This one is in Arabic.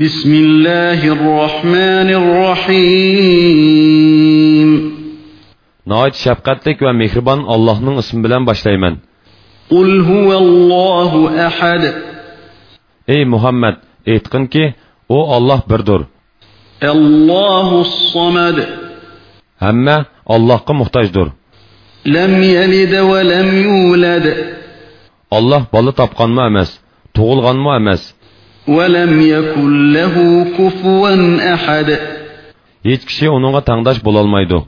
بسم الله الرحمن الرحيم Nəhayət şəfqətlik və mehriban Allah'ın ismi bilan başlayman. قل هو الله أحد Ey Muhammed, aytqin ki, o Allah birdir. الله الصمد Hamma Allohga muhtojdir. لم يلد ولم يولد Allah bola topqanmı emas, tug'ilganmı emas. ولم يكن له كفوا أحد. هیچ کسی اونوگا تانداش بولالمایدو.